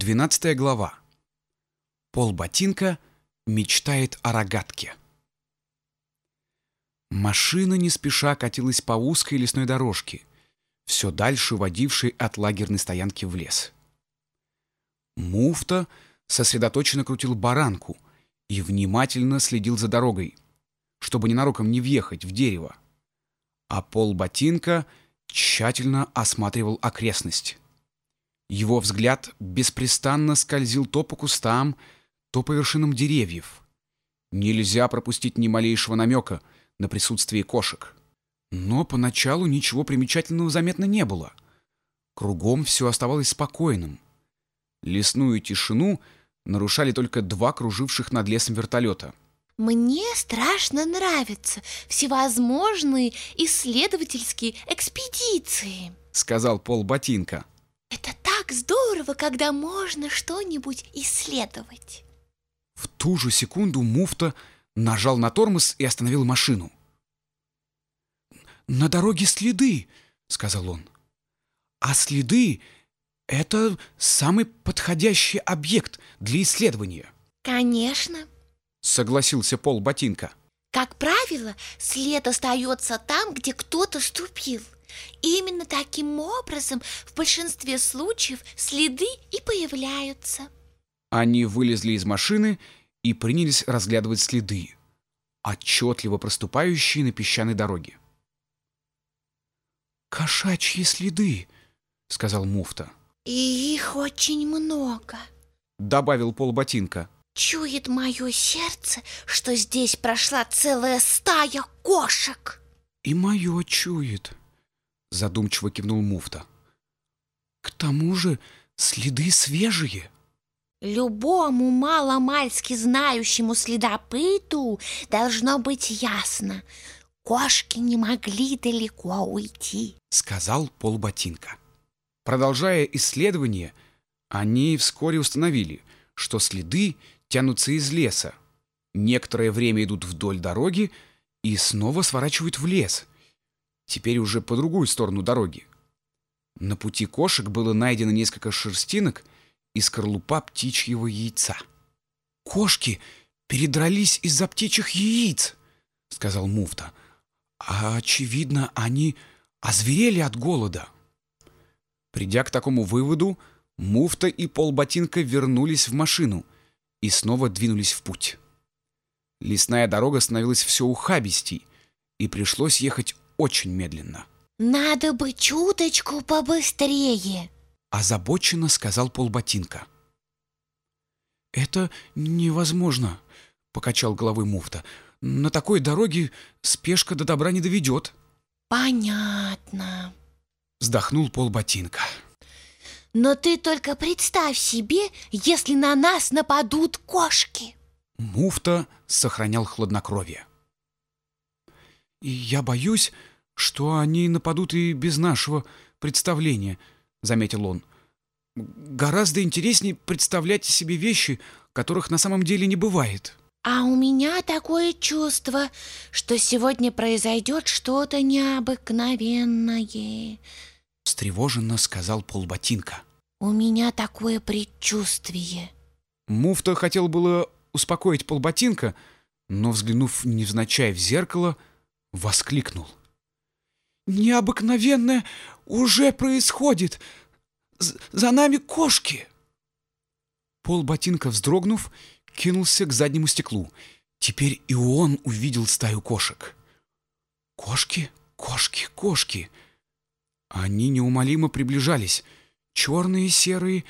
Двенадцатая глава. Пол ботинка мечтает о рогатке. Машина не спеша катилась по узкой лесной дорожке, все дальше водившей от лагерной стоянки в лес. Муфта сосредоточенно крутил баранку и внимательно следил за дорогой, чтобы ненароком не въехать в дерево. А пол ботинка тщательно осматривал окрестность. Его взгляд беспрестанно скользил то по кустам, то по вершинам деревьев. Нельзя пропустить ни малейшего намека на присутствие кошек. Но поначалу ничего примечательного заметно не было. Кругом все оставалось спокойным. Лесную тишину нарушали только два круживших над лесом вертолета. Мне страшно нравятся всевозможные исследовательские экспедиции, сказал Пол Ботинка. Так здорово, когда можно что-нибудь исследовать. В ту же секунду муфта нажал на тормоз и остановил машину. «На дороге следы», — сказал он. «А следы — это самый подходящий объект для исследования». «Конечно», — согласился Пол Ботинка. «Как правило, след остается там, где кто-то ступил». Именно таким образом в большинстве случаев следы и появляются. Они вылезли из машины и принялись разглядывать следы, отчетливо проступающие на песчаной дороге. «Кошачьи следы», — сказал муфта. «И их очень много», — добавил полботинка. «Чует мое сердце, что здесь прошла целая стая кошек». «И мое чует», задумчиво кивнул муфта. К тому же следы свежие. Любому маломальски знающему следопыту должно быть ясно. Кошки не могли далеко уйти, сказал полботинка. Продолжая исследование, они вскоре установили, что следы тянутся из леса. Некоторое время идут вдоль дороги и снова сворачивают в лес – теперь уже по другую сторону дороги. На пути кошек было найдено несколько шерстинок и скорлупа птичьего яйца. «Кошки передрались из-за птичьих яиц», — сказал муфта. «А, очевидно, они озверели от голода». Придя к такому выводу, муфта и полботинка вернулись в машину и снова двинулись в путь. Лесная дорога становилась все ухабистей, и пришлось ехать очень медленно. «Надо бы чуточку побыстрее!» Озабоченно сказал полботинка. «Это невозможно», — покачал головой муфта. «На такой дороге спешка до добра не доведет». «Понятно», — вздохнул полботинка. «Но ты только представь себе, если на нас нападут кошки!» Муфта сохранял хладнокровие. «И я боюсь, что они нападут и без нашего представления», — заметил он. «Гораздо интереснее представлять себе вещи, которых на самом деле не бывает». «А у меня такое чувство, что сегодня произойдет что-то необыкновенное», — встревоженно сказал полботинка. «У меня такое предчувствие». Муфта хотел было успокоить полботинка, но, взглянув невзначай в зеркало, — воскликнул. «Необыкновенное уже происходит! За нами кошки!» Пол ботинка, вздрогнув, кинулся к заднему стеклу. Теперь и он увидел стаю кошек. «Кошки, кошки, кошки!» Они неумолимо приближались. Черные, серые,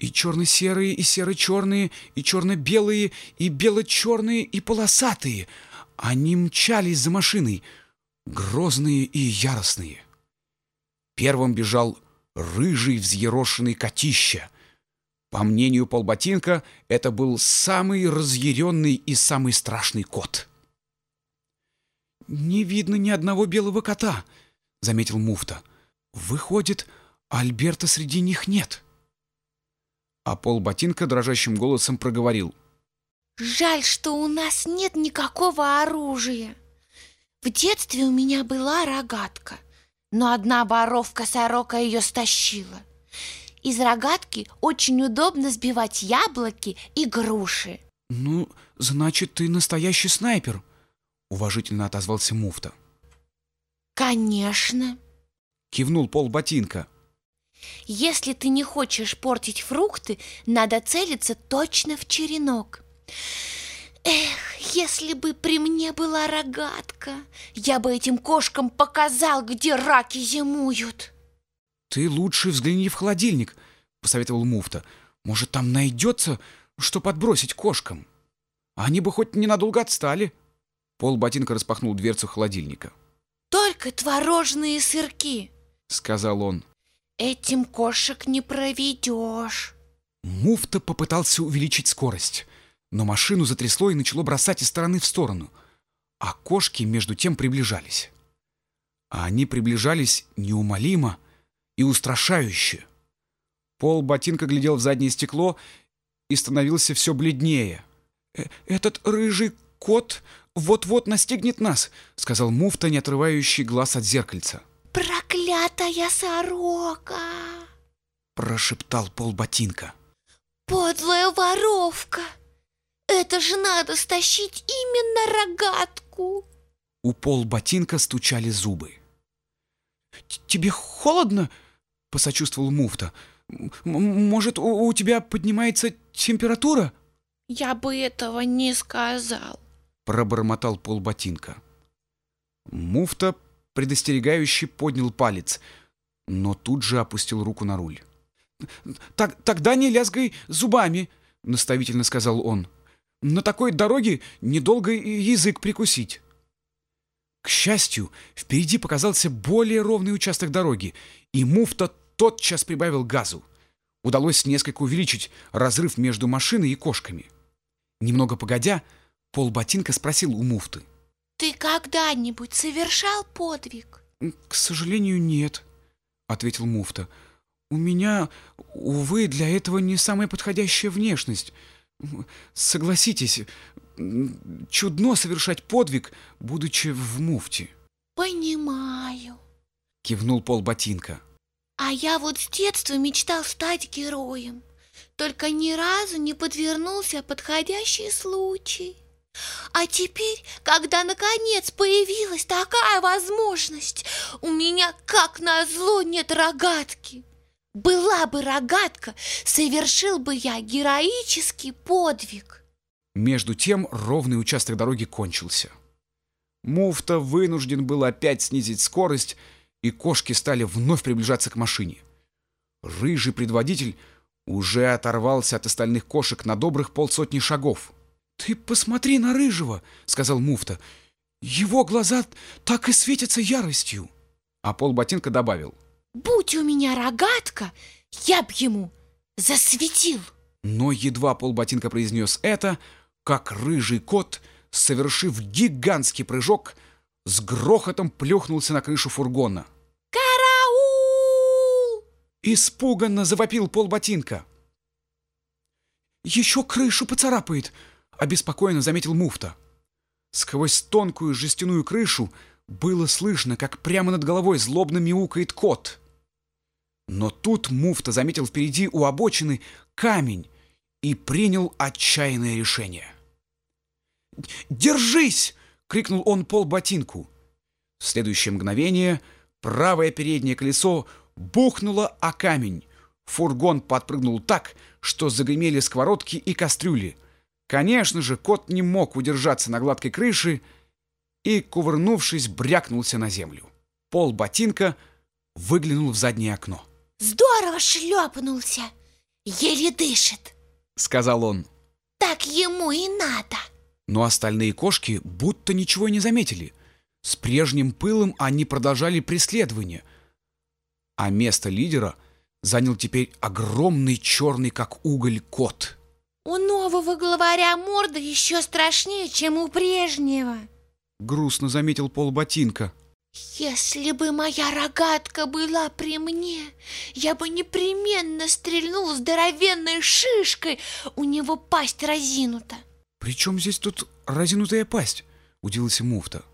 и черно-серые, и серо-черные, и черно-белые, и бело-черные, и полосатые — они мчались за машиной, грозные и яростные. Первым бежал рыжий взъерошенный котища. По мнению полботинка, это был самый разъяренный и самый страшный кот. «Не видно ни одного белого кота», — заметил муфта. «Выходит, Альберта среди них нет». А полботинка дрожащим голосом проговорил. Жаль, что у нас нет никакого оружия. В детстве у меня была рогатка, но одна воровка-сорока ее стащила. Из рогатки очень удобно сбивать яблоки и груши. Ну, значит, ты настоящий снайпер, уважительно отозвался муфта. Конечно. Кивнул пол ботинка. Если ты не хочешь портить фрукты, надо целиться точно в черенок. Эх, если бы при мне была рогатка, я бы этим кошкам показал, где раки зимуют. Ты лучше взгляни в холодильник, посоветовал муфта. Может, там найдется, что подбросить кошкам? Они бы хоть ненадолго отстали. Пол ботинка распахнул дверцу холодильника. Только творожные сырки, сказал он. Этим кошек не проведешь. Муфта попытался увеличить скорость, но машину затрясло и начало бросать из стороны в сторону, а кошки между тем приближались. А они приближались неумолимо и устрашающе. Пол ботинка глядел в заднее стекло и становился все бледнее. «Э, «Этот рыжий кот вот-вот настигнет нас», — сказал муфта, не отрывающий глаз от зеркальца. «Проклятая сорока!» — прошептал Пол ботинка. «Подлая воровка! Это же надо стащить именно рогатку!» У Пол ботинка стучали зубы. «Тебе холодно?» — посочувствовал муфта. «Может, у, у тебя поднимается температура?» «Я бы этого не сказал», — пробормотал Пол ботинка. Муфта предостерегающе поднял палец, но тут же опустил руку на руль. «Так, «Тогда не лязгай зубами», — наставительно сказал он. «На такой дороге недолго язык прикусить». К счастью, впереди показался более ровный участок дороги, и муфта тотчас прибавил газу. Удалось несколько увеличить разрыв между машиной и кошками. Немного погодя, Пол ботинка спросил у муфты. Ты когда-нибудь совершал подвиг? К сожалению, нет, ответил муфта. У меня, увы, для этого не самая подходящая внешность. Согласитесь, чудно совершать подвиг, будучи в муфте. Понимаю, кивнул Пол ботинка. А я вот с детства мечтал стать героем. Только ни разу не подвернулся подходящий случай. А теперь, когда наконец появилась такая возможность, у меня, как назло, нет рогатки. Была бы рогатка, совершил бы я героический подвиг. Между тем ровный участок дороги кончился. Муфта вынужден был опять снизить скорость, и кошки стали вновь приближаться к машине. Рыжий предводитель уже оторвался от остальных кошек на добрых полсотни шагов. «Ты посмотри на Рыжего!» — сказал муфта. «Его глаза так и светятся яростью!» А полботинка добавил. «Будь у меня рогатка, я б ему засветил!» Но едва полботинка произнес это, как рыжий кот, совершив гигантский прыжок, с грохотом плюхнулся на крышу фургона. «Караул!» Испуганно завопил полботинка. «Еще крышу поцарапает!» обеспокоенно заметил муфта. Сквозь тонкую жестяную крышу было слышно, как прямо над головой злобно мяукает кот. Но тут муфта заметил впереди у обочины камень и принял отчаянное решение. «Держись!» — крикнул он пол ботинку. В следующее мгновение правое переднее колесо бухнуло о камень. Фургон подпрыгнул так, что загремели сковородки и кастрюли. Конечно же, кот не мог удержаться на гладкой крыше и, кувырнувшись, брякнулся на землю. Пол ботинка выглянул в заднее окно. «Здорово шлепнулся! Еле дышит!» — сказал он. «Так ему и надо!» Но остальные кошки будто ничего не заметили. С прежним пылом они продолжали преследование. А место лидера занял теперь огромный черный, как уголь, кот — у нового главаря морда еще страшнее, чем у прежнего. Грустно заметил Пол Ботинка. Если бы моя рогатка была при мне, я бы непременно стрельнул здоровенной шишкой. У него пасть разинута. При чем здесь тут разинутая пасть? Удивился муфта.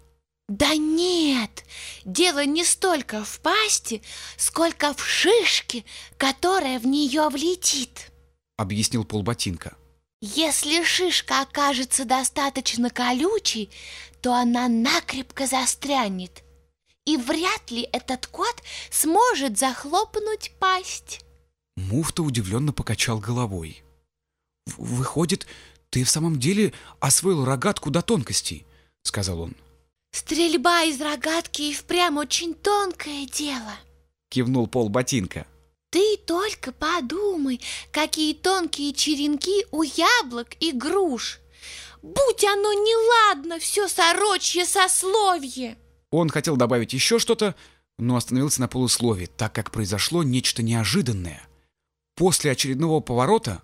Да нет, дело не столько в пасти, сколько в шишке, которая в нее влетит, объяснил полботинка. Если шишка окажется достаточно колючей, то она накрепко застрянет, и вряд ли этот кот сможет захлопнуть пасть. Муфта удивленно покачал головой. «Выходит, ты в самом деле освоил рогатку до тонкостей», — сказал он. Стрельба из рогатки и впрямь очень тонкое дело. Кивнул пол ботинка. Ты только подумай, какие тонкие черенки у яблок и груш. Будь оно неладно, все сорочье сословие. Он хотел добавить еще что-то, но остановился на полуслове, так как произошло нечто неожиданное. После очередного поворота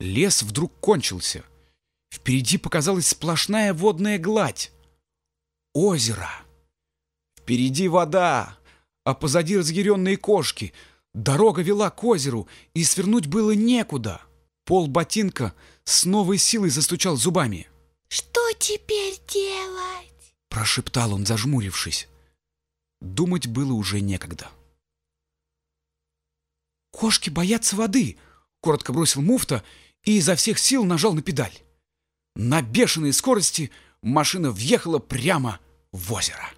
лес вдруг кончился. Впереди показалась сплошная водная гладь озеро. Впереди вода, а позади разъяренные кошки. Дорога вела к озеру, и свернуть было некуда. Пол ботинка с новой силой застучал зубами. «Что теперь делать?» Прошептал он, зажмурившись. Думать было уже некогда. «Кошки боятся воды!» — коротко бросил муфта и изо всех сил нажал на педаль. На бешеной скорости машина въехала прямо в озеро.